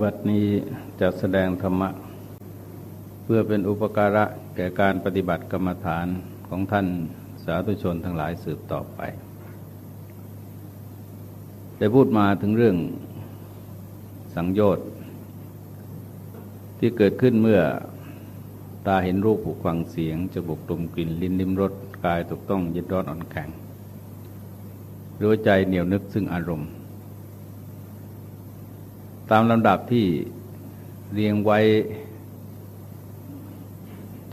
บัดนี้จะแสดงธรรมะ เพื่อเป็นอุปการะแก่การปฏิบัติกรรมฐานของท่านสาธุชนทั้งหลายสืบต่อไป ได้พูดมาถึงเรื่องสังโยชน์ที่เกิดขึ้นเมื่อตาเห็นรูปหูฟังเสียงจมูกดมกลิ่นลิ้นลิ้มรสกายถูกต้องยึดร้อนอ่อนแข็งหรือใจเหนียวนึกซึ่งอารมณ์ ตามลำดับที่เรียงไว้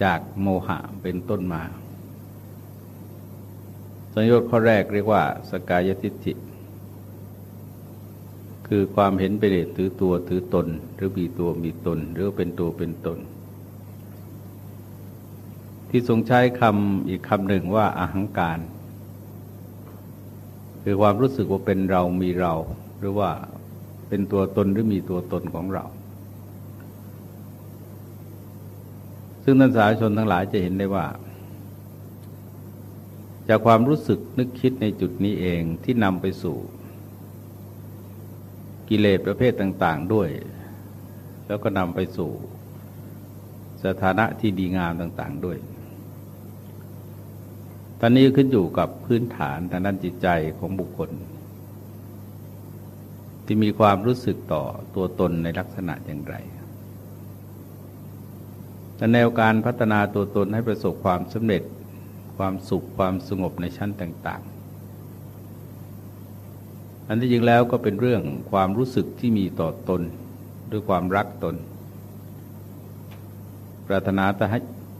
จากโมหะเป็นต้นมาสัญญาข้อแรกเรียกว่า สกายทิฏฐิ คือความเห็นเป็นเหตุถือตัวถือตน หรือมีตัวมีตน หรือเป็นตัวเป็นตน ที่ทรงใช้คำอีกคำหนึ่งว่าอาหังการ คือความรู้สึกว่าเป็นเรามีเรา หรือว่า เป็นตัวตนหรือมีตัวตนของเรา ซึ่งท่านสาชนทั้งหลายจะเห็นได้ว่า จากความรู้สึกนึกคิดในจุดนี้เองที่นำไปสู่ กิเลสประเภทต่าง ๆด้วย แล้วก็นำไปสู่สถานะที่ดีงามต่างๆด้วยตอนนี้ขึ้นอยู่กับพื้นฐานทางด้านจิตใจของบุคคล ที่มีความรู้สึกต่อตัวตนในลักษณะอย่างไรแต่แนวการพัฒนาตัวตนให้ประสบความสำเร็จความสุขความสงบในชั้นต่าง ๆ อันที่จริงแล้วก็เป็นเรื่องความรู้สึกที่มีต่อตนด้วยความรักตน ปรารถนาจะให้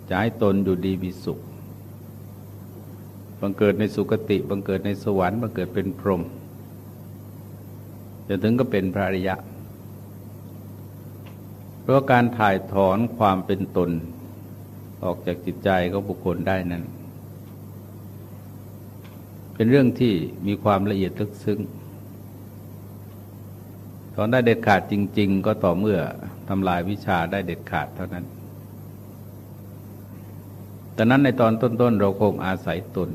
จะให้ตนอยู่ดีมีสุข บังเกิดในสุคติ บังเกิดในสวรรค์ บังเกิดเป็นพรหม จนถึงก็เป็นพระอริยะ เพราะการถ่ายถอนความเป็นตน ออกจากจิตใจของบุคคลได้นั้น เป็นเรื่องที่มีความละเอียดลึกซึ้งถอนได้เด็ดขาดจริง ๆ ก็ต่อเมื่อทำลายวิชาได้เด็ดขาดเท่านั้นแต่นั้นในตอนต้นๆ เราคงอาศัยตน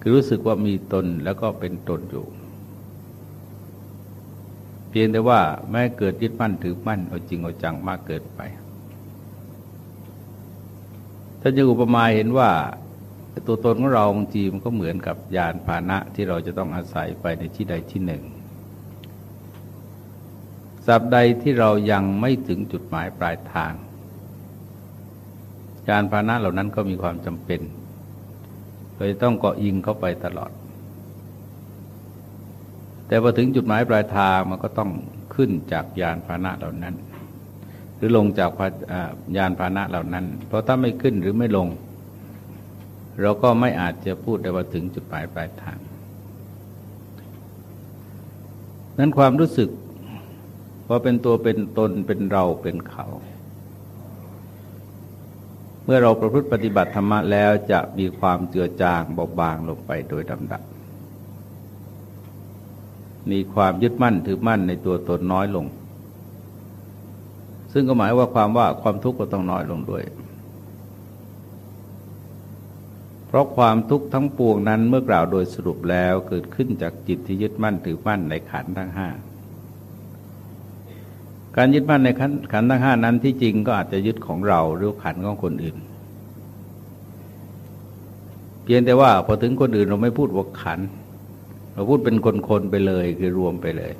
คือรู้สึกว่ามีตนแล้วก็เป็นตนอยู่ เพียงแต่ว่าแม้เกิดยึดมั่นถือมั่นเอาจริงเอาจังมากเกินไปท่านจะอุปมาเห็นว่าตัวตนของเราบางทีมันก็เหมือนกับยานพาหนะที่เราจะต้องอาศัยไปในที่ใดที่หนึ่งสับใดที่เรายังไม่ถึงจุดหมายปลายทาง ยานพาหนะเหล่านั้นก็มีความจำเป็น เราจะต้องเกาะยิงเข้าไปตลอด แต่พอถึงจุดหมายปลายทางมันก็ต้องขึ้นจากยานพาหนะเหล่านั้น หรือลงจากยานพาหนะเหล่านั้น เพราะถ้าไม่ขึ้นหรือไม่ลง เราก็ไม่อาจจะพูดได้ว่าถึงจุดหมายปลายทาง นั้นความรู้สึกว่าเป็นตัวเป็นตนเป็นเราเป็นเขา มื่อเราประพฤติปฏิบัติธรรมะแล้วจะมีความเจือจางเบาบางลงไปโดยลำดับ มีความยึดมั่นถือมั่นในตัวตนน้อยลง ซึ่งก็หมายว่าความว่าความทุกข์ก็ต้องน้อยลงด้วย เพราะความทุกข์ทั้งปวงนั้นเมื่อกล่าวโดยสรุปแล้วเกิดขึ้นจากจิตที่ยึดมั่นถือมั่นในขันธ์ทั้งห้า การยึดมั่นในขันธ์ทั้งห้านั้นที่จริงก็อาจจะยึดของเราหรือขันของคนอื่น เพียงแต่ว่าพอถึงคนอื่นเราไม่พูดว่าขัน เราพูดเป็นคนๆไปเลยคือรวมไปเลย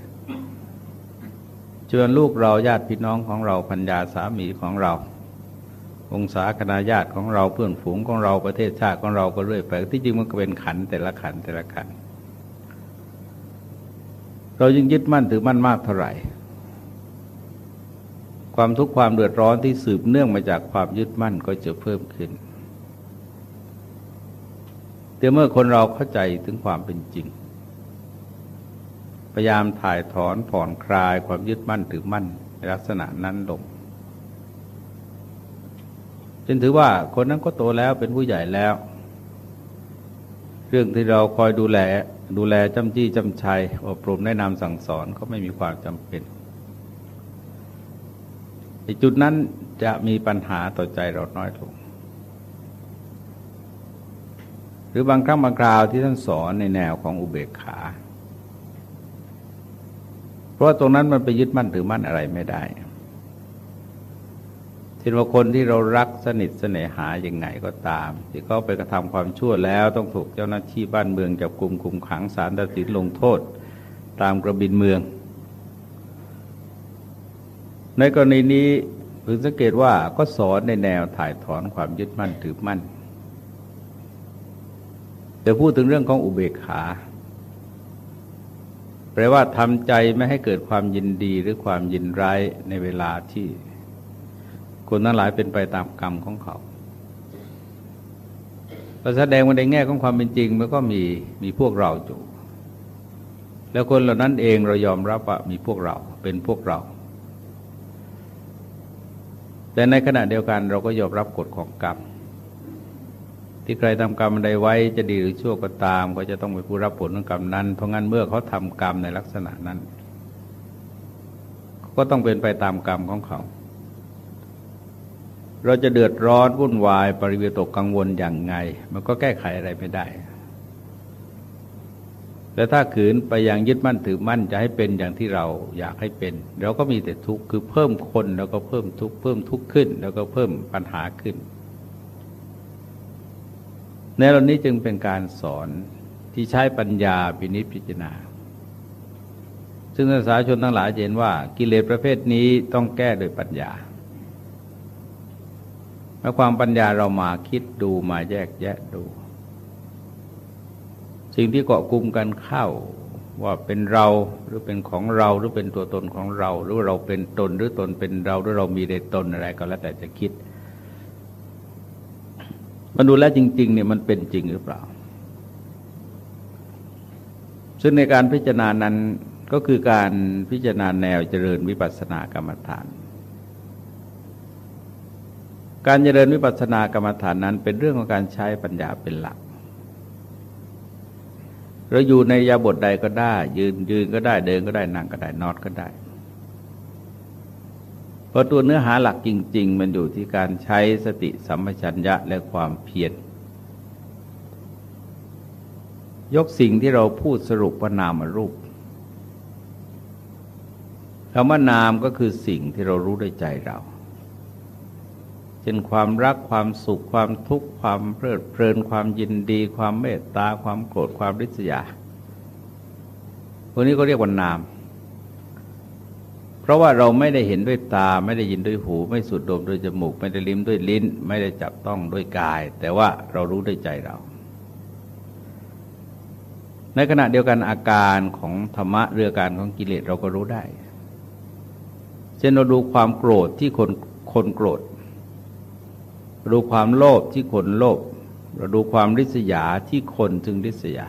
ชวนลูกเราญาติพี่น้องของเราพัญญาสามีของเรา องศาคณะญาติของเราเพื่อนฝูงของเราประเทศชาติของเราก็เรื่อยไปที่จริงมันก็เป็นขันแต่ละขันแต่ละขัน เรายิ่งยึดมั่นถือมั่นมากเท่าไหร่ ความทุกข์ความเดือดร้อนที่สืบเนื่องมาจากความยึดมั่นก็จะเพิ่มขึ้นแต่เมื่อคนเราเข้าใจถึงความเป็นจริง พยายามถ่ายถอนผ่อนคลายความยึดมั่นถือมั่นในลักษณะนั้นลงจนถือว่าคนนั้นก็โตแล้วเป็นผู้ใหญ่แล้ว เรื่องที่เราคอยดูแลดูแลจำจี้จำชัยอบรมแนะนำสั่งสอนก็ไม่มีความจำเป็นใน จุดนั้นจะมีปัญหาต่อใจเราน้อยลง หรือบางครั้งบางคราวที่ท่านสอนในแนวของอุเบกขา เพราะว่าตรงนั้นมันไปยึดมั่นถือมั่นอะไรไม่ได้ที่ว่าคนที่เรารักสนิทเสน่หาอย่างไงก็ตาม ที่เขาไปกระทำความชั่วแล้วต้องถูกเจ้าหน้าที่บ้านเมืองจับกลุ่มคุมขังสารตัดสินลงโทษ ตามกระบินเมือง ในกรณีนี้พึงสังเกตว่าก็สอนในแนวถ่ายถอนความยึดมั่นถือมั่น แต่พูดถึงเรื่องของอุเบกขา แปลว่าทำใจไม่ให้เกิดความยินดีหรือความยินร้ายในเวลาที่คนทั้งหลายเป็นไปตามกรรมของเขาเราแสดงมาในแง่ของความเป็นจริงมันก็มีมีพวกเราอยู่ แล้วคนเหล่านั้นเองเรายอมรับว่ามีพวกเราเป็นพวกเรา แต่ในขณะเดียวกันเราก็ยอมรับกฎของกรรมที่ใครทำกรรมใดไว้จะดีหรือชั่วก็ตาม ก็จะต้องเป็นผู้รับผลของกรรมนั้น เพราะงั้นเมื่อเขาทำกรรมในลักษณะนั้น ก็ต้องเป็นไปตามกรรมของเขา เราจะเดือดร้อนวุ่นวายปริเวตกกังวลอย่างไง มันก็แก้ไขอะไรไม่ได้ แต่ถ้าขืนไปยังยึดมั่นถือมั่นจะให้เป็นอย่างที่เราอยากให้เป็น เราก็มีแต่ทุกข์คือเพิ่มคนแล้วก็เพิ่มทุกข์เพิ่มทุกข์ขึ้น แล้วก็เพิ่มปัญหาขึ้น ในเหล่านี้จึงเป็นการสอนที่ใช้ปัญญาพินิพิจารณา ซึ่งนักศึกษาชนทั้งหลายเห็นว่ากิเลสประเภทนี้ต้องแก้โดยปัญญาเมื่อความปัญญาเรามาคิดดูมาแยกแยะดู สิ่งที่เกาะกลุ่มกันเข้าว่าเป็นเราหรือเป็นของเราหรือเป็นตัวตนของเรา หรือเราเป็นตนหรือตนเป็นเราหรือเรามีในตนอะไรก็แล้วแต่จะคิด มันดูแลจริง ๆ เนี่ยมันเป็นจริงหรือเปล่า ซึ่งในการพิจารณานั้นก็คือการพิจารณาแนวเจริญวิปัสสนากรรมฐาน การเจริญวิปัสสนากรรมฐานนั้นเป็นเรื่องของการใช้ปัญญาเป็นหลัก เราอยู่ในยาบทใดก็ได้ ยืนยืนก็ได้เดินก็ได้นั่งก็ได้นอนก็ได้เพราะตัวเนื้อหาหลักจริง ๆ มันอยู่ที่การใช้สติสัมปชัญญะและความเพียรยกสิ่งที่เราพูดสรุปว่านามรูปคำว่านามก็คือสิ่งที่เรารู้ด้วยใจเรา ช่นความรักความสุขความทุกข์ความเพลิดเพลินความยินดี ความเมตตา ความโกรธความริษยาพวกนี้ก็เรียกว่านาม เพราะว่าเราไม่ได้เห็นด้วยตา ไม่ได้ยินด้วยหู ไม่สูดดมด้วยจมูก ไม่ได้ลิ้มด้วยลิ้น ไม่ได้จับต้องด้วยกาย แต่ว่าเรารู้ด้วยใจเรา ในขณะเดียวกันอาการของธรรมะเรือการของกิเลสเราก็รู้ได้ เช่นเราดูความโกรธที่คนคนโกรธ ดูความโลภที่คนโลภเราดูความริษยาที่คนถึงริษยา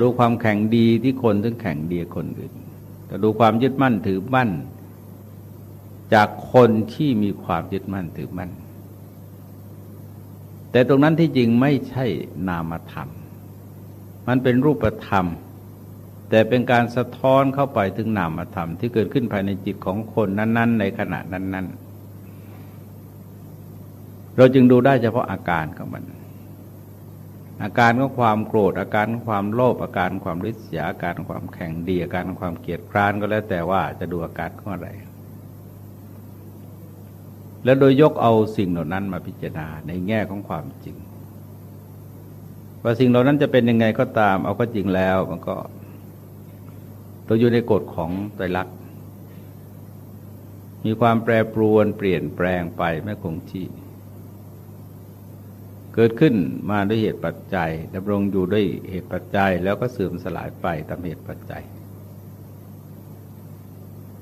ดูความแข่งดีที่คนถึงแข่งดีคนอื่นแต่ดูความยึดมั่นถือมั่น จากคนที่มีความยึดมั่นถือมั่น แต่ตรงนั้นที่จริงไม่ใช่นามธรรม มันเป็นรูปธรรม แต่เป็นการสะท้อนเข้าไปถึงนามธรรมที่เกิดขึ้นภายในจิตของคนนั้น ๆ ในขณะนั้น ๆ เราจึงดูได้เฉพาะอาการของมัน อาการของความโกรธ อาการของความโลภอาการความริษยาอาการความแข็งดีอาการความเกลียดคร้านก็แล้วแต่ว่าจะดูอาการของอะไร แล้วโดยยกเอาสิ่งเหล่านั้นมาพิจารณาในแง่ของความจริง ว่าสิ่งเหล่านั้นจะเป็นยังไงก็ตาม เอาก็จริงแล้วมันก็ตัวอยู่ในกฎของไตรลักษณ์มีความแปรปรวนเปลี่ยนแปลงไปไม่คงที่ กิดขึ้นมาด้วยเหตุปัจจัยดำรงอยู่ด้วยเหตุปัจจัย แล้วก็เสื่อมสลายไปตามเหตุปัจจัย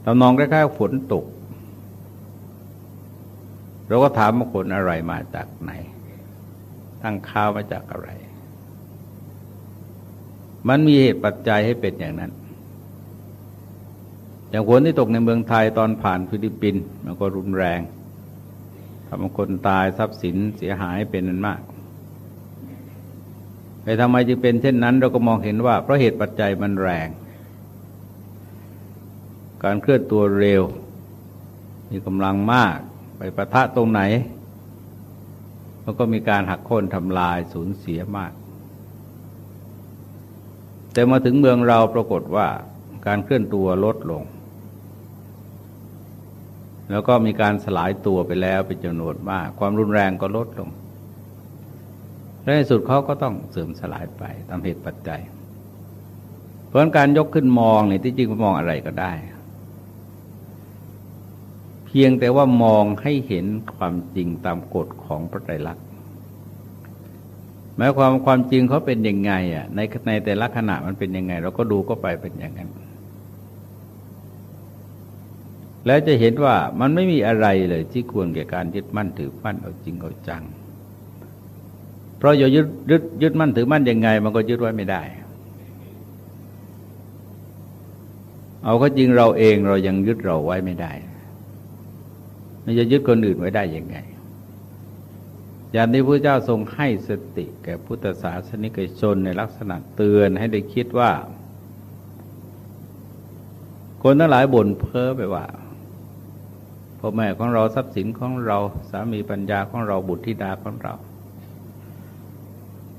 เรานองใกล้ๆฝนตก เราก็ถามว่าฝนอะไรมาจากไหน ตั้งข้าวมาจากอะไร มันมีเหตุปัจจัยให้เป็นอย่างนั้น อย่างฝนที่ตกในเมืองไทยตอนผ่านฟิลิปปินส์มันก็รุนแรง ทำคนตายทรัพย์สินเสียหายเป็นนั้นมากแต่ทำไมจึงเป็นเช่นนั้น เราก็มองเห็นว่าเพราะเหตุปัจจัยมันแรง การเคลื่อนตัวเร็ว มีกำลังมากไปประทะตรงไหน มันก็มีการหักโค่นทำลายสูญเสียมาก แต่มาถึงเมืองเราปรากฏว่าการเคลื่อนตัวลดลง แล้วก็มีการสลายตัวไปแล้วเป็นจำนวนมาก ความรุนแรงก็ลดลง และในสุดเขาก็ต้องเสื่อมสลายไปตามเหตุปัจจัย เพราะการยกขึ้นมองเนี่ยที่จริงมองอะไรก็ได้ เพียงแต่ว่ามองให้เห็นความจริงตามกฎของพระไตรลักษณ์หมายความความจริงเขาเป็นยังไงอะในในแต่ละขณะมันเป็นยังไง เราก็ดูก็ไปเป็นอย่างนั้น แล้วจะเห็นว่ามันไม่มีอะไรเลยที่ควรแก่การยึดมั่นถือมั่นเอาจริงเอาจัง เพราะอย่ายึดยึดยึดมั่นถือมั่นยังไง มันก็ยึดไว้ไม่ได้ เอาก็จริงเราเองเรายังยึดเราไว้ไม่ได้มันจะยึดคนอื่นไว้ได้ยังไง อย่างที่พระเจ้าทรงให้สติแก่พุทธศาสนิกชนในลักษณะเตือนให้ได้คิดว่า คนทั้งหลายบ่นเพ้อไปว่า พ่อแม่ของเราทรัพย์สินของเราสามีปัญญาของเราบุตรธิดาของเรา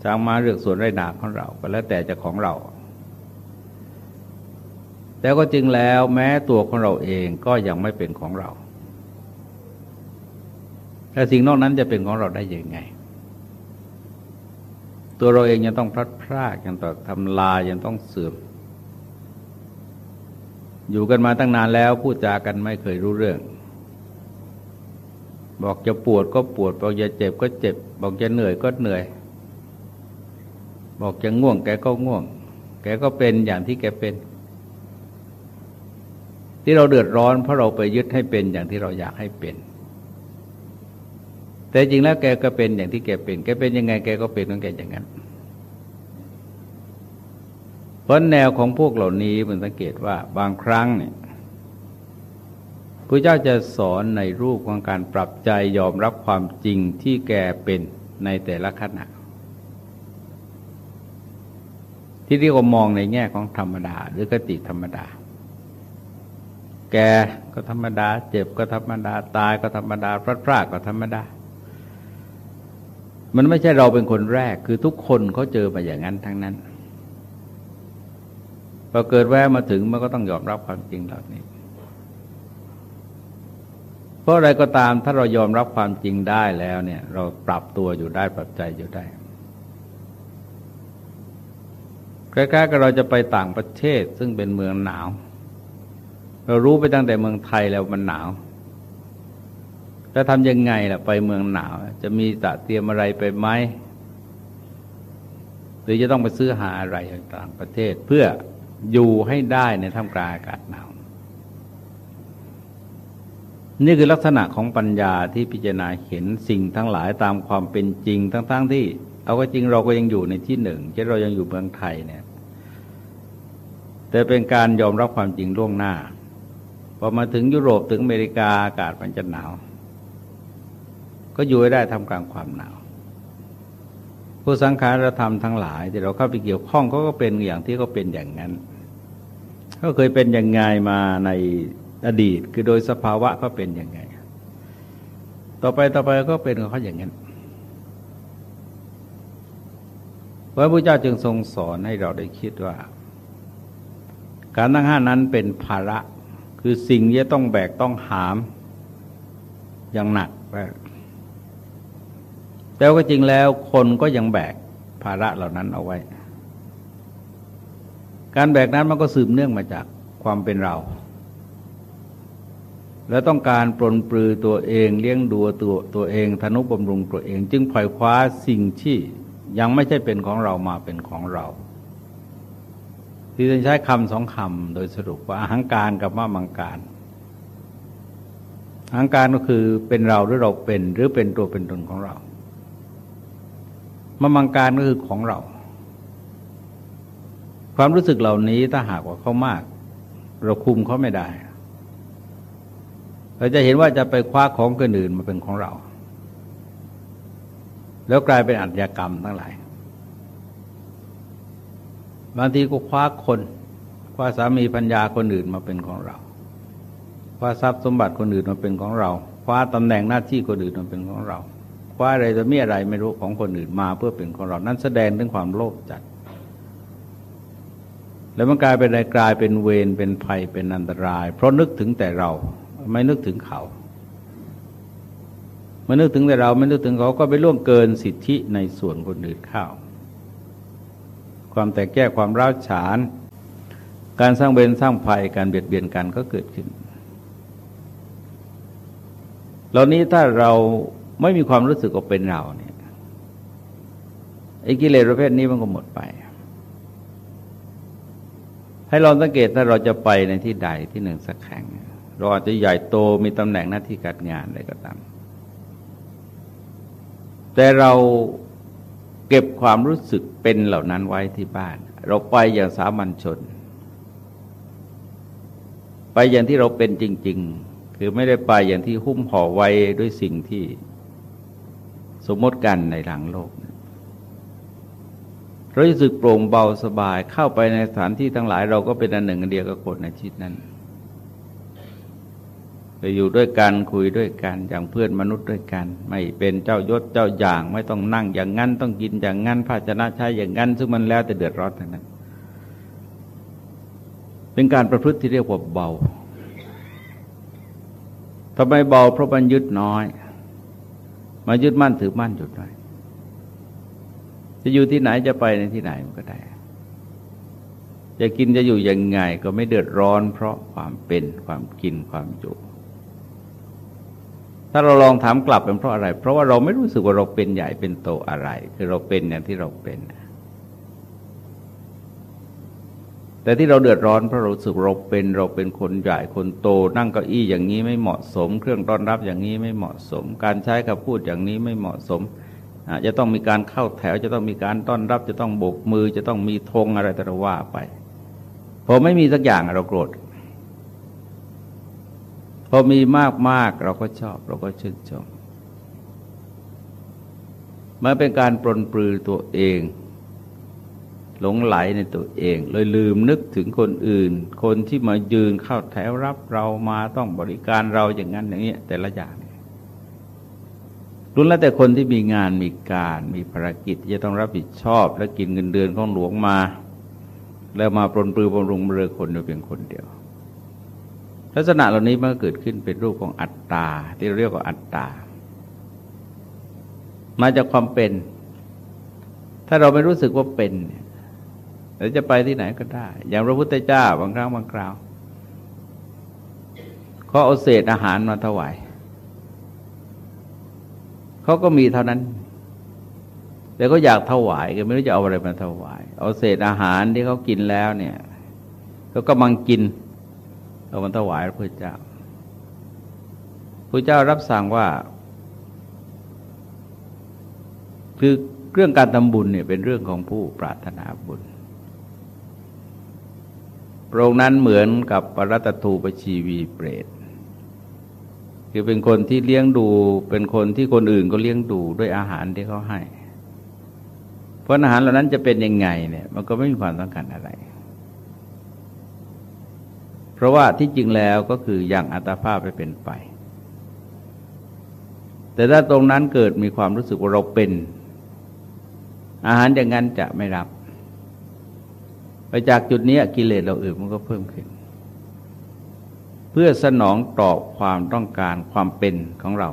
จางมาเรื่องส่วนไรนาของเราก็แล้วแต่จะของเรา แต่ก็จริงแล้วแม้ตัวของเราเองก็ยังไม่เป็นของเราแต่สิ่งนอกนั้นจะเป็นของเราได้ยังไง ตัวเราเองยังต้องพลัดพรากยังต้องทำลายยังต้องเสื่อม อยู่กันมาตั้งนานแล้วพูดจากันไม่เคยรู้เรื่อง บอกจะปวดก็ปวด บอกจะเจ็บก็เจ็บ บอกจะเหนื่อยก็เหนื่อย บอกจะง่วงแกก็ง่วง แกก็เป็นอย่างที่แกเป็น ที่เราเดือดร้อนเพราะเราไปยึดให้เป็นอย่างที่เราอยากให้เป็น แต่จริงแล้วแกก็เป็นอย่างที่แกเป็น แกเป็นยังไงแกก็เป็นของแกอย่างนั้น เพราะแนวของพวกเหล่านี้มันสังเกตว่าบางครั้งเนี่ย พระเจ้าจะสอนในรูปของการปรับใจยอมรับความจริงที่แกเป็นในแต่ละขณะ ที่เรียกว่ามองในแง่ของธรรมดา หรือกติธรรมดา แกก็ธรรมดา เจ็บก็ธรรมดา ตายก็ธรรมดาพลาดพลาดก็ธรรมดา มันไม่ใช่เราเป็นคนแรก คือทุกคนเขาเจอมาอย่างนั้นทั้งนั้นพอเกิดแวะมาถึงมันก็ต้องยอมรับความจริงเหล่านี้เราะอะไรก็ตามถ้าเรายอมรับความจริงได้แล้วเนี่ย เราปรับตัวอยู่ได้ปรับใจอยู่ได้ใกล้ๆกับเราจะไปต่างประเทศซึ่งเป็นเมืองหนาว เรารู้ไปตั้งแต่เมืองไทยแล้วมันหนาวจะทำยังไงล่ะไปเมืองหนาว จะมีตะเตรียมอะไรไปไหมหรือจะต้องไปซื้อหาอะไรต่างประเทศ เพื่ออยู่ให้ได้ในท่ามกลางอากาศหนาว นี่คือลักษณะของปัญญาที่พิจารณาเห็นสิ่งทั้งหลายตามความเป็นจริงทั้งๆทที่ เอาก็จริงเราก็ยังอยู่ในที่หนึ่งเช่นเรายังอยู่เมืองไทยเนี่ย แต่เป็นการยอมรับความจริงล่วงหน้าพอมาถึงยุโรปถึงอเมริกาอากาศมันจะหนาว ก็อยู่ได้ทำกลางความหนาว ผู้สังขารธรรมทั้งหลายที่เราเข้าไปเกี่ยวข้องเขาก็เป็นอย่างที่เขาเป็นอย่างนั้นเขาเคยเป็นอย่างไงมาใน อดีตคือโดยสภาวะเขาเป็นอย่างไง ต่อไปต่อไปก็เป็นของเขาอย่างนั้นพระพุทธเจ้าจึงทรงสอนให้เราได้คิดว่า การตั้งห้านั้นเป็นภาระคือสิ่งที่ต้องแบกต้องหาม อย่างหนักแต่ก็จริงแล้วคนก็ยังแบกภาระเหล่านั้นเอาไว้ การแบกนั้นมันก็สืบเนื่องมาจากความเป็นเรา แล้วต้องการปลนปลือตัวเองเลี้ยงดูตัวตัวเองธนุบำรุงตัวเอง จึงปล่อยคว้าสิ่งที่ยังไม่ใช่เป็นของเรามาเป็นของเรา ที่จะใช้คำสองคำโดยสรุปว่าอาหังการกับมามังการอาหังการก็คือเป็นเราหรือเราเป็น หรือเป็นตัวเป็นตนของเรามามังการก็คือของเรา ความรู้สึกเหล่านี้ถ้าหากว่าเขามาก เราคุมเขาไม่ได้ เราจะเห็นว่าจะไปคว้าของคนอื่นมาเป็นของเรา แล้วกลายเป็นอัจฉกรรมทั้งหลาย บางทีก็คว้าคนคว้าสามีพัญญาคนอื่นมาเป็นของเรา คว้าทรัพย์สมบัติคนอื่นมาเป็นของเรา คว้าตำแหน่งหน้าที่คนอื่นมาเป็นของเรา คว้าอะไรจะมีอะไรไม่รู้ของคนอื่นมาเพื่อเป็นของเรา นั้นแสดงถึงความโลภจัดแล้วมันกลายเป็นอะไรกลายเป็นเวรเป็นภัยเป็นอันตราย เพราะนึกถึงแต่เรา ไม่นึกถึงเขาเมื่อนึกถึงแต่เราไม่นึกถึงเขาก็ไปล่วงเกินสิทธิในส่วนคนอื่นข้าว ความแตกแยกความร้าวฉาน การสร้างเวรสร้างภัยการเบียดเบียนกันก็เกิดขึ้น เหล่านี้ถ้าเราไม่มีความรู้สึกว่าเป็นเราเนี่ยไอ้กิเลสประเภทนี้มันก็หมดไป ให้ลองสังเกตถ้าเราจะไปในที่ใดที่หนึ่งสักแห่งเเราอาจจะใหญ่โตมีตำแหน่งหน้าที่การงานอะไรก็ตาม แต่เราเก็บความรู้สึกเป็นเหล่านั้นไว้ที่บ้าน เราไปอย่างสามัญชน ไปอย่างที่เราเป็นจริง ๆ คือไม่ได้ไปอย่างที่หุ้มห่อไว้ด้วยสิ่งที่สมมติกันในหลังโลกรู้สึกโปร่งเบาสบายเข้าไปในสถานที่ทั้งหลาย เราก็เป็นอันหนึ่งอันเดียวกับคนในชีวิตนั้น ไปอยู่ด้วยกันคุยด้วยกันอย่างเพื่อนมนุษย์ด้วยกัน ไม่เป็นเจ้ายศเจ้าอย่าง ไม่ต้องนั่งอย่างนั้นต้องกินอย่างนั้นภาชนะใช้อย่างนั้น ซึ่งมันแล้วแต่เดือดร้อนทั้งนั้น เป็นการประพฤติที่เรียกว่าเบาทำไมเบาเพราะมันยึดน้อยมายึดมั่นถือมั่นอยู่ด้วยจะอยู่ที่ไหนจะไปในที่ไหนมันก็ได้จะกินจะอยู่ยังไงก็ไม่เดือดร้อน เพราะความเป็นความกินความอยู่ ถ้าเราลองถามกลับเป็นเพราะอะไร เพราะว่าเราไม่รู้สึกว่าเราเป็นใหญ่เป็นโตอะไร คือเราเป็นอย่างที่เราเป็น แต่ที่เราเดือดร้อนเพราะเราสึกเราเป็นเราเป็นคนใหญ่คนโต นั่งเก้าอี้อย่างนี้ไม่เหมาะสม เครื่องต้อนรับอย่างนี้ไม่เหมาะสม การใช้คำพูดอย่างนี้ไม่เหมาะสมจะต้องมีการเข้าแถว จะต้องมีการต้อนรับ จะต้องโบกมือ จะต้องมีธงอะไรแต่ละว่าไปพอไม่มีสักอย่างเราโกรธ พอมีมากมากเราก็ชอบ เราก็ชื่นชมมันเป็นการปลนปลือตัวเอง หลงไหลในตัวเอง เลยลืมนึกถึงคนอื่น คนที่มายืนเข้าแถวรับเรามาต้องบริการเราอย่างนั้นอย่างนี้แต่ละอย่างรุนแล้วแต่คนที่มีงานมีการมีภารกิจจะต้องรับผิดชอบ และกินเงินเดือนของหลวงมา แล้วมาปลนปลือบำรุงเรือคนโดยเพียงคนเดียว ลักษณะเหล่านี้มันก็เกิดขึ้นเป็นรูปของอัตตา ที่เรียกว่าอัตตา มาจากความเป็น ถ้าเราไม่รู้สึกว่าเป็นเราจะไปที่ไหนก็ได้ อย่างพระพุทธเจ้าบางครั้งบางคราวเขาเอาเศษอาหารมาถวายเขาก็มีเท่านั้นแต่ก็อยากถวายก็ไม่รู้จะเอาอะไรมาถวาย เอาเศษอาหารที่เขากินแล้วเนี่ยเขาก็มังกิน เอามันถวายพระเจ้าพระเจ้ารับสั่งว่า คือเรื่องการทำบุญเนี่ยเป็นเรื่องของผู้ปรารถนาบุญพระองค์นั้นเหมือนกับปรัตตูปชีวีเปรตคือเป็นคนที่เลี้ยงดู เป็นคนที่คนอื่นก็เลี้ยงดูด้วยอาหารที่เขาให้ เพราะอาหารเหล่านั้นจะเป็นยังไงเนี่ย มันก็ไม่มีความต้องการอะไร เพราะว่าที่จริงแล้วก็คืออย่างอัตภาพไปเป็นไป แต่ถ้าตรงนั้นเกิดมีความรู้สึกว่าเราเป็น อาหารอย่างนั้นจะไม่รับ ไปจากจุดนี้กิเลสเราอื่นมันก็เพิ่มขึ้น เพื่อสนองตอบความต้องการความเป็นของเรา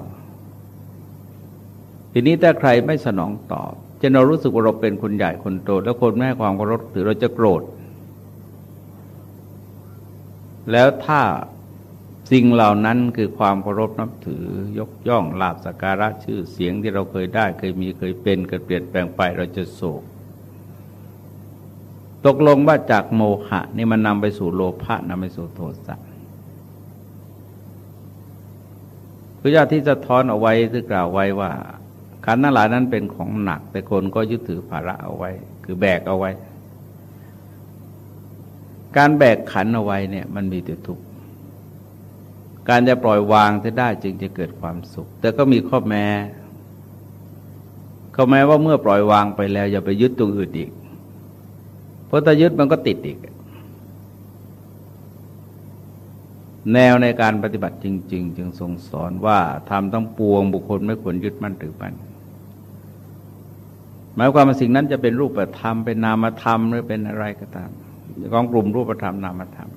ทีนี้ถ้าใครไม่สนองตอบจะเรารู้สึกว่าเราเป็นคนใหญ่คนโต แล้วคนไม่ให้ความเคารพถือเราจะโกรธ แล้วถ้าสิ่งเหล่านั้นคือความเคารพนับถือยกย่องลาบสักการะชื่อเสียงที่เราเคยได้เคยมีเคยเป็นเกิดเปลี่ยนแปลงไปเราจะโศก ตกลงว่าจากโมหะนี่มันนำไปสู่โลภะนำไปสู่โทสะพระญาติที่จะท้อนเอาไว้ที่กล่าวไว้ว่าขันธ์นั้นหลายนั้นเป็นของหนัก แต่คนก็ยึดถือภาระเอาไว้ คือแบกเอาไว้ การแบกขันเอาไว้เนี่ยมันมีแต่ทุกข์การจะปล่อยวางจะได้จึงจะเกิดความสุข แต่ก็มีข้อแม้ข้อแม้ว่าเมื่อปล่อยวางไปแล้ว อย่าไปยึดตรงอื่นอีก เพราะถ้ายึดมันก็ติดอีก แนวในการปฏิบัติจริง ๆ จึงทรงสอนว่าทำต้องปวงบุคคลไม่ควรยึดมั่นถือมั่นหมายความว่าสิ่งนั้นจะเป็นรูปธรรมเป็นนามธรรมหรือเป็นอะไรก็ตาม ของกลุ่มรูปธรรมนามธรรม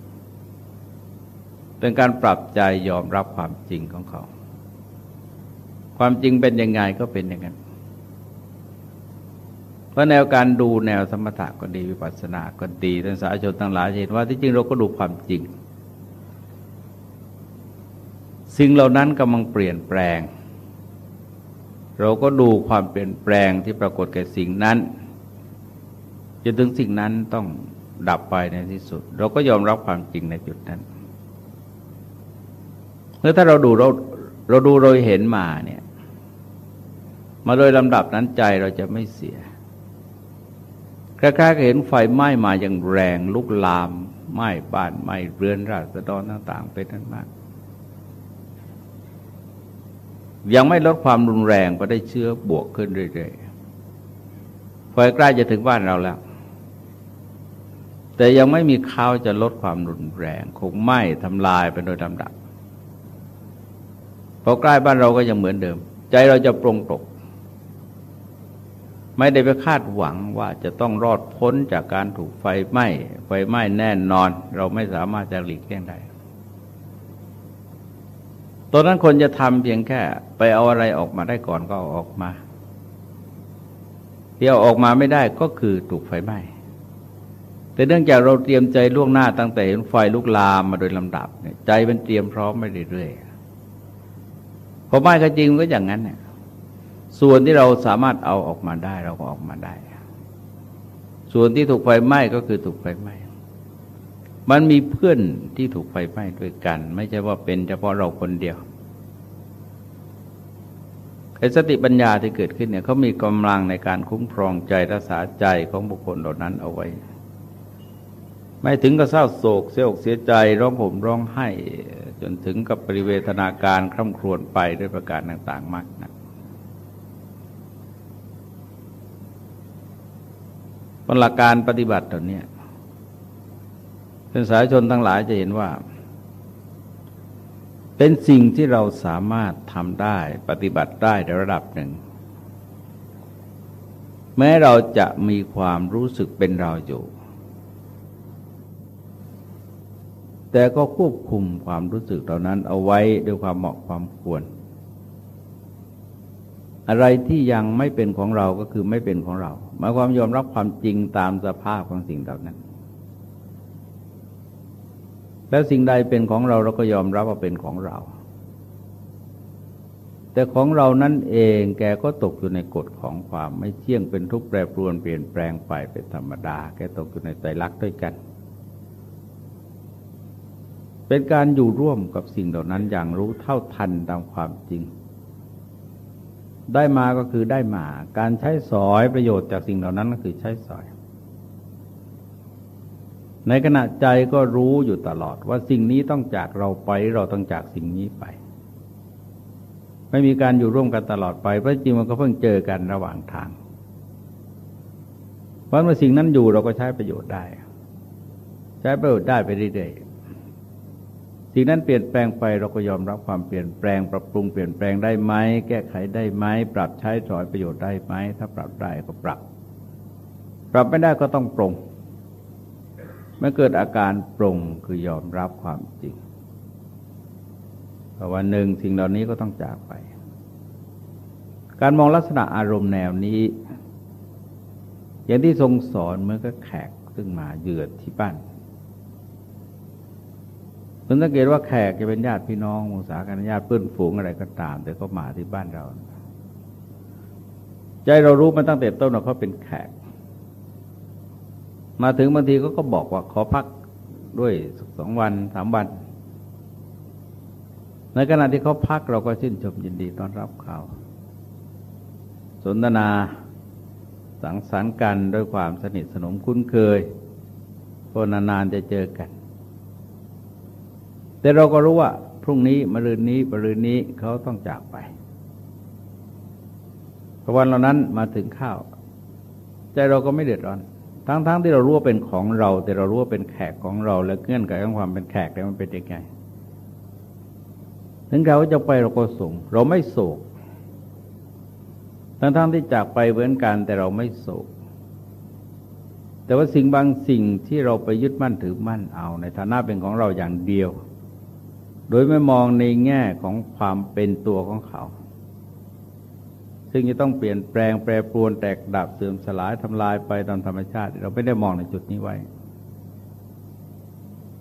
เป็นการปรับใจยอมรับความจริงของเขา ความจริงเป็นยังไงก็เป็นอย่างนั้น เพราะแนวการดูแนวสมถะก็ดีวิปัสสนาก็ดีท่านสาชนทั้งหลายเห็นว่าที่จริงเราก็ดูความจริง สิ่งเหล่านั้นกำลังเปลี่ยนแปลง เราก็ดูความเปลี่ยนแปลงที่ปรากฏแก่สิ่งนั้นจนถึงสิ่งนั้นต้อง ดับไปในที่สุด เราก็ยอมรับความจริงในจุดนั้นเมื่อถ้าเราดูเราเราดูเราเห็นมาเนี่ย มาโดยลำดับนั้นใจเราจะไม่เสียคล้ายๆเห็นไฟไหม้มาอย่างแรงลุกลามไหม้บ้านไหม้เรือนราษฎรต่าง ๆ เป็นนั้นมาก ยังไม่ลดความรุนแรงก็ได้เชื้อบวกขึ้นเรื่อยๆไฟใกล้จะถึงบ้านเราแล้ว แต่ยังไม่มีข่าวจะลดความรุนแรง คงไหม้ทำลายไปโดยลำดับพอใกล้บ้านเราก็ยังเหมือนเดิม ใจเราจะปรงตก ไม่ได้ไปคาดหวังว่าจะต้องรอดพ้นจากการถูกไฟไหม้ไฟไหม้แน่นอน เราไม่สามารถจะหลีกเลี่ยงได้ตอนนั้นคนจะทำเพียงแค่ ไปเอาอะไรออกมาได้ก่อนก็เอาออกมาที่เอาออกมาไม่ได้ก็คือถูกไฟไหม้ แต่เนื่องจากเราเตรียมใจล่วงหน้าตั้งแต่เห็นไฟลุกลามมาโดยลำดับเนี่ยใจมันเตรียมพร้อมไม่เรื่อยๆพอไม้ก็จริงก็อย่างนั้นเนี่ยส่วนที่เราสามารถเอาออกมาได้เราก็ออกมาได้ ส่วนที่ถูกไฟไหม้ก็คือถูกไฟไหม้ มันมีเพื่อนที่ถูกไฟไหม้ด้วยกัน ไม่ใช่ว่าเป็นเฉพาะเราคนเดียวไอ้สติปัญญาที่เกิดขึ้นเนี่ยเขามีกำลังในการคุ้มครองใจรักษาใจของบุคคลเหล่านั้นเอาไว้ ไม่ถึงกับเศร้าโศกเสียอกเสียใจร้องห่มร้องไห้ จนถึงกับปริเวทนาการคร่ำครวญไปด้วยประการต่าง ๆ มากนะหลักการปฏิบัติตอนนี้เป็นสายชนทั้งหลายจะเห็นว่า เป็นสิ่งที่เราสามารถทำได้ปฏิบัติได้ในระดับหนึ่ง แม้เราจะมีความรู้สึกเป็นเราอยู่ แต่ก็ควบคุมความรู้สึกเหล่านั้นเอาไว้ด้วยความเหมาะความควร อะไรที่ยังไม่เป็นของเราก็คือไม่เป็นของเราหมายความยอมรับความจริงตามสภาพของสิ่งเหล่านั้น แล้วสิ่งใดเป็นของเราเราก็ยอมรับว่าเป็นของเรา แต่ของเรานั่นเองแกก็ตกอยู่ในกฎของความไม่เที่ยงเป็นทุกข์แปรปรวนเปลี่ยนแปลงไปเป็นธรรมดา แกตกอยู่ในใจรักด้วยกัน เป็นการอยู่ร่วมกับสิ่งเหล่านั้นอย่างรู้เท่าทันตามความจริง ได้มาก็คือได้มา การใช้สอยประโยชน์จากสิ่งเหล่านั้นก็คือใช้สอย ในขณะใจก็รู้อยู่ตลอดว่าสิ่งนี้ต้องจากเราไปเราต้องจากสิ่งนี้ไป ไม่มีการอยู่ร่วมกันตลอดไปเพราะจริงมันก็เพิ่งเจอกันระหว่างทางเพราะเมื่อสิ่งนั้นอยู่เราก็ใช้ประโยชน์ได้ ใช้ประโยชน์ได้ไปเรื่อย สิ่งนั้นเปลี่ยนแปลงไปเราก็ยอมรับความเปลี่ยนแปลง ปรับปรุงเปลี่ยนแปลงได้ไหมแก้ไขได้ไหมปรับใช้สอยประโยชน์ได้ไหมถ้าปรับได้ก็ปรับ ปรับไม่ได้ก็ต้องปรงเมื่อเกิดอาการปรงคือยอมรับความจริงวันหนึ่งสิ่งเหล่านี้ก็ต้องจากไป การมองลักษณะอารมณ์แนวนี้ อย่างที่ทรงสอนเมื่อก็แขกซึ่งมาเยือนที่บ้าน คุณสังเกตว่าแขกจะเป็นญาติพี่น้องมุสากันญาติเพื่อนฝูงอะไรก็ตาม แต่ก็มาที่บ้านเรา ใจเรารู้มาตั้งแต่ต้นว่าเขาเป็นแขก มาถึงบางทีก็ก็บอกว่าขอพักด้วยสองวันสามวัน ในขณะที่เขาพักเราก็ชื่นชมยินดีต้อนรับเขาสนทนาสังสรรค์กันด้วยความสนิทสนมคุ้นเคยเพราะนานๆจะเจอกัน แต่เราก็รู้ว่า พรุ่งนี้มะรืนนี้ปรืนนี้เขาต้องจากไปพอวันเหล่านั้นมาถึงข้าว ใจเราก็ไม่เดือดร้อน ทั้งๆทที่เรารู้ว่าเป็นของเรา แต่เรารู้ว่าเป็นแขกของเรา และเงื่อนไขของความเป็นแขกแต่มันเป็นยังไงถึงเขาจะไปเราก็ส่ง เราไม่โศก ทั้งๆทที่จากไปเหมือนกันแต่เราไม่โศก แต่ว่าสิ่งบางสิ่งที่เราไปยึดมั่นถือมั่นเอา ในฐานะเป็นของเราอย่างเดียว โดยไม่มองในแง่ของความเป็นตัวของเขา ซึ่งจะต้องเปลี่ยนแปลงแปรปรวนแตกดับเสื่อมสลายทำลายไปตามธรรมชาติ เราไม่ได้มองในจุดนี้ไว้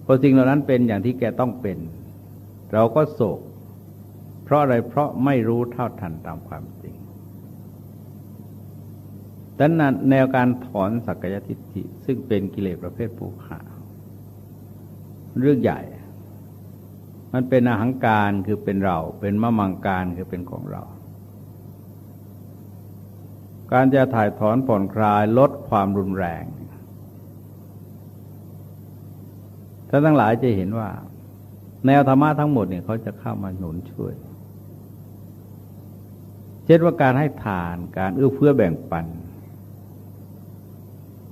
พอสิ่งเหล่านั้นเป็นอย่างที่แกต้องเป็น เราก็โศก เพราะอะไรเพราะไม่รู้เท่าทันตามความจริงดังนั้นแนวการถอนสักยทิฏฐิซึ่งเป็นกิเลสประเภทภูขาเรื่องใหญ่ มันเป็นอาหังการคือเป็นเรา เป็นมะมังการคือเป็นของเรา การจะถ่ายถอนผ่อนคลายลดความรุนแรงท่านทั้งหลายจะเห็นว่า แนวธรรมะทั้งหมดเนี่ยเขาจะเข้ามาหนุนช่วย เช่นว่าการให้ทานการเอื้อเฟื้อแบ่งปัน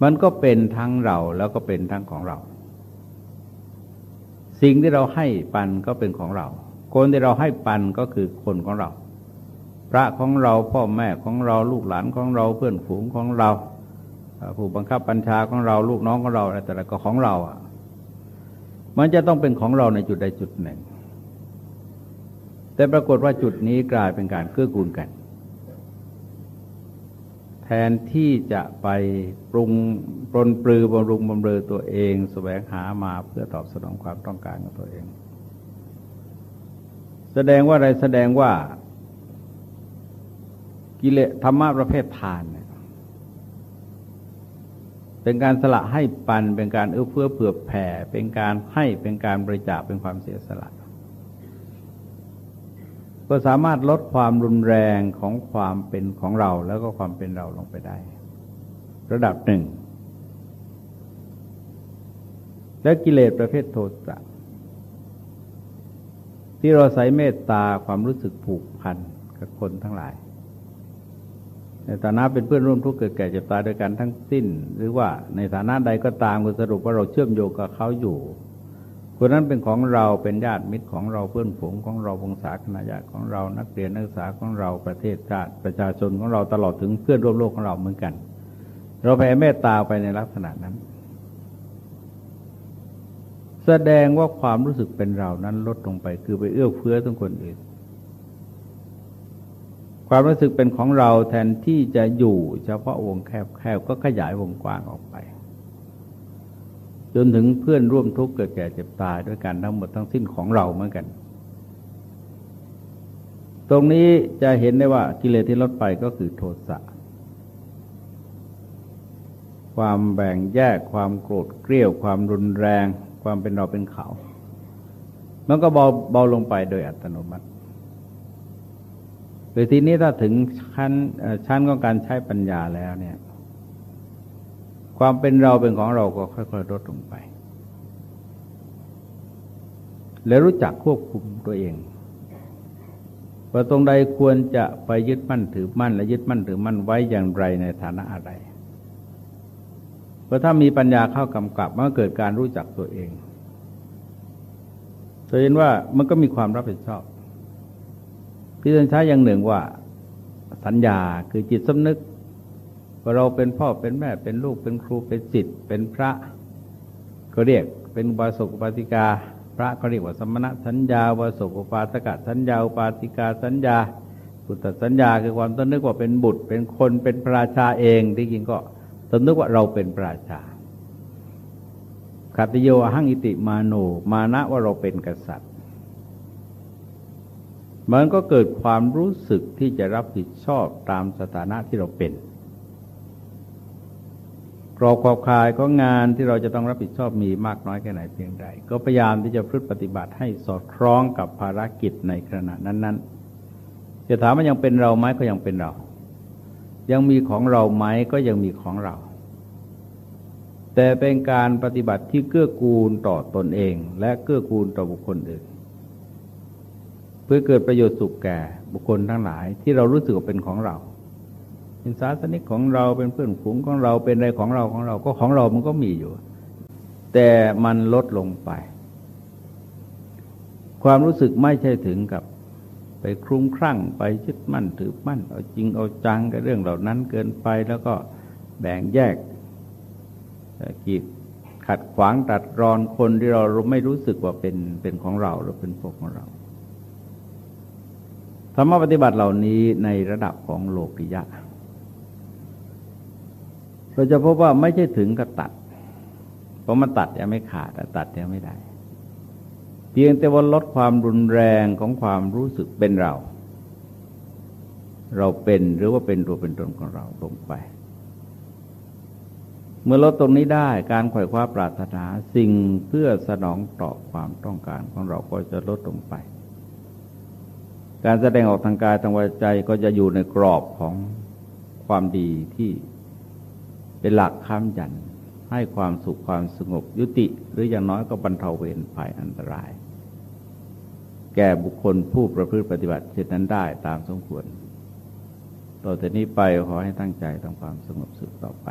มันก็เป็นทั้งเราแล้วก็เป็นทั้งของเรา สิ่งที่เราให้ปันก็เป็นของเรา คนที่เราให้ปันก็คือคนของเรา พระของเราพ่อแม่ของเราลูกหลานของเราเพื่อนฝูงของเรา ผู้บังคับบัญชาของเราลูกน้องของเราอะไรแต่ละก็ของเราอะ มันจะต้องเป็นของเราในจุดใดจุดหนึ่ง แต่ปรากฏว่าจุดนี้กลายเป็นการเกื้อกูลกัน แทนที่จะไปปรุงปรนปรือบำรุงบำเรอตัวเองสแสวงหามาเพื่อตอบสนองความต้องการของตัวเอง แสดงว่าอะไรแสดงว่ากิเลสธรรมะประเภททานเนี่ยเป็นการสละให้ปันเป็นการเอื้อเฟื้อเผื่อแผ่ เป็นการให้เป็นการบริจาคเป็นความเสียสละ ก็สามารถลดความรุนแรงของความเป็นของเราแล้วก็ความเป็นเราลงไปได้ ระดับหนึ่ง และกิเลสประเภทโทสะที่เราใส่เมตตาความรู้สึกผูกพันกับคนทั้งหลายในฐานะเป็นเพื่อนร่วมทุกข์เกิดแก่เจ็บตายด้วยกันทั้งสิ้น หรือว่าในฐานะใดก็ตามก็สรุปว่าเราเชื่อมโยงกับเขาอยู่ คนนั้นเป็นของเราเป็นญาติมิตรของเราเพื่อนฝูงของเราวงศาคณะญาติของเรานักเรียนนักศึกษาของเราประเทศชาติประชาชนของเราตลอดถึงเพื่อนร่วมโลกของเราเหมือนกัน เราแผ่เมตตาไปในลักษณะนั้น แสดงว่าความรู้สึกเป็นเรานั้นลดลงไป คือไปเอื้อเฟื้อทุกคนอื่น ความรู้สึกเป็นของเราแทนที่จะอยู่เฉพาะวงแคบๆก็ขยายวงกว้างออกไป จนถึงเพื่อนร่วมทุกข์เกิดแก่เจ็บตายด้วยกันทั้งหมดทั้งสิ้นของเราเหมือนกัน ตรงนี้จะเห็นได้ว่ากิเลสที่ลดไปก็คือโทสะ ความแบ่งแยกความโกรธเกรี้ยว ความรุนแรง ความเป็นเราเป็นเขา มันก็เบาเบาลงไปโดยอัตโนมัติโดยทีนี้ถ้าถึงชั้นชั้นของการใช้ปัญญาแล้วเนี่ย ความเป็นเราเป็นของเราก็ค่อยๆลดลงไป แล้วรู้จักควบคุมตัวเองว่าตรงใดควรจะไปยึดมั่นถือมั่น และยึดมั่นถือมั่นไว้อย่างไรในฐานะอะไรเพราะถ้ามีปัญญาเข้ากำกับมันก็เกิดการรู้จักตัวเองจะเห็นว่ามันก็มีความรับผิดชอบ ที่จะใช้อย่างหนึ่งว่า สัญญาคือจิตสำนึก ว่าเราเป็นพ่อเป็นแม่เป็นลูกเป็นครูเป็นศิษย์เป็นพระ ก็เรียกเป็นบาสกุปาติกา พระก็เรียกว่าสมณะสัญญาบาสกุปาสกสัญญาอุปาติกาสัญญาบุตรสัญญาคือความต้นนึกว่าเป็นบุตร เป็นคนเป็นพระราชาเองที่จริงก็ต้นนึกว่าเราเป็นพระราชาขัตโยหังอิติมาโนมานะว่าเราเป็นกษัตริย์ มันก็เกิดความรู้สึกที่จะรับผิดชอบตามสถานะที่เราเป็น กรอบขอบคายของงานที่เราจะต้องรับผิดชอบมีมากน้อยแค่ไหนเพียงใด ก็พยายามที่จะพึ่งปฏิบัติให้สอดคล้องกับภารกิจในขณะนั้นๆจะถามว่ายังเป็นเราไหมก็ยังเป็นเรา ยังมีของเราไหมก็ยังมีของเรา แต่เป็นการปฏิบัติที่เกื้อกูลต่อตนเอง และเกื้อกูลต่อบุคคลอื่น เพื่อเกิดประโยชน์สุขแก่บุคคลทั้งหลายที่เรารู้สึกว่าเป็นของเรา เป็นศาสนิกของเราเป็นเพื่อนฝูงของเราเป็นอะไรของเราของเราก็ของเรามันก็มีอยู่ แต่มันลดลงไป ความรู้สึกไม่ใช่ถึงกับไปคลุ้มคลั่งไปยึดมั่นถือมั่นเอาจริงเอาจังกับเรื่องเหล่านั้นเกินไปแล้วก็แบ่งแยกกีดขัดขวางตัดรอนคนที่เราไม่รู้สึกว่าเป็นเป็นของเราหรือเป็นพวกของเราธรรมปฏิบัติเหล่านี้ในระดับของโลกิยะ เราจะพบว่าไม่ใช่ถึงกับตัด เพราะมันตัดยังไม่ขาดแต่ตัดยังไม่ได้ เพียงแต่ว่าลดความรุนแรงของความรู้สึกเป็นเรา เราเป็นหรือว่าเป็นตัวเป็นตนของเราลงไป เมื่อลดตรงนี้ได้การขวายคว้าปรารถนาสิ่งเพื่อสนองตอบความต้องการของเราก็จะลดลงไป การแสดงออกทางกายทางวาจาก็จะอยู่ในกรอบของความดีที่ เป็นหลักค้ำยัน ให้ความสุขความสงบยุติ หรืออย่างน้อยก็บรรเทาเวรภัยอันตราย แก่บุคคลผู้ประพฤติปฏิบัติเช่นนั้นได้ตามสมควร ต่อจากนี้ไปขอให้ตั้งใจทำความสงบสุขต่อไป